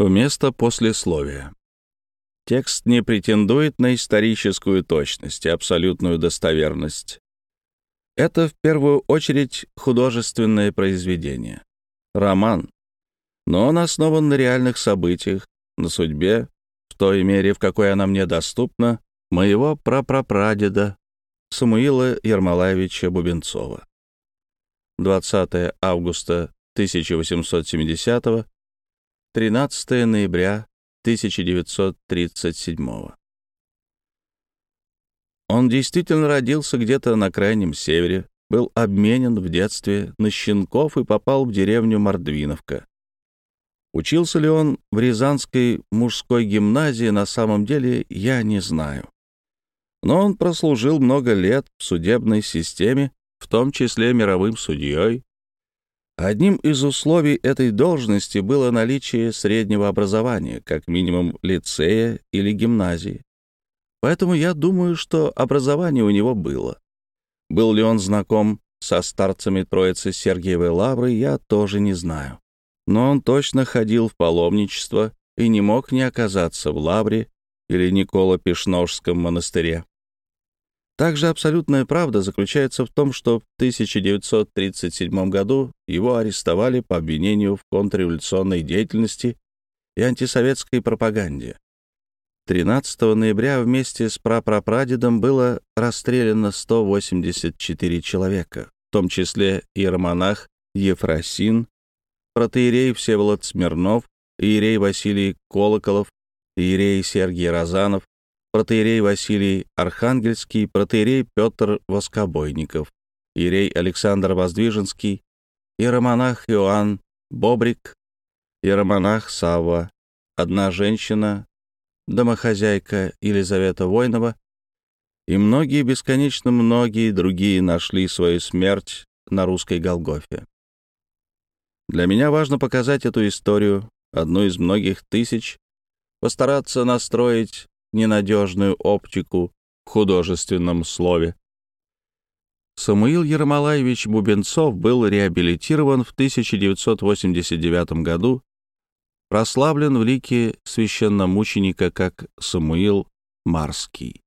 Вместо послесловия. Текст не претендует на историческую точность и абсолютную достоверность. Это в первую очередь художественное произведение. Роман. Но он основан на реальных событиях, на судьбе, в той мере, в какой она мне доступна, моего прапрапрадеда Самуила Ермолаевича Бубенцова. 20 августа 1870 13 ноября 1937 Он действительно родился где-то на крайнем севере, был обменен в детстве на щенков и попал в деревню Мордвиновка. Учился ли он в Рязанской мужской гимназии, на самом деле я не знаю. Но он прослужил много лет в судебной системе, в том числе мировым судьей. Одним из условий этой должности было наличие среднего образования, как минимум лицея или гимназии. Поэтому я думаю, что образование у него было. Был ли он знаком со старцами Троицы Сергиевой Лавры, я тоже не знаю. Но он точно ходил в паломничество и не мог не оказаться в Лавре или Никола-Пешножском монастыре. Также абсолютная правда заключается в том, что в 1937 году его арестовали по обвинению в контрреволюционной деятельности и антисоветской пропаганде. 13 ноября вместе с прапрапрадедом было расстреляно 184 человека, в том числе иеромонах Ефросин, протеерей Всеволод Смирнов, иерей Василий Колоколов, иерей Сергий Розанов, протеерей Василий Архангельский, протеерей Петр Воскобойников, иерей Александр Воздвиженский, иеромонах Иоанн Бобрик, иеромонах Савва, одна женщина, домохозяйка Елизавета Войнова и многие, бесконечно многие другие нашли свою смерть на русской Голгофе. Для меня важно показать эту историю, одну из многих тысяч, постараться настроить ненадежную оптику в художественном слове. Самуил Ермолаевич Бубенцов был реабилитирован в 1989 году, прославлен в лике священномученика как Самуил Марский.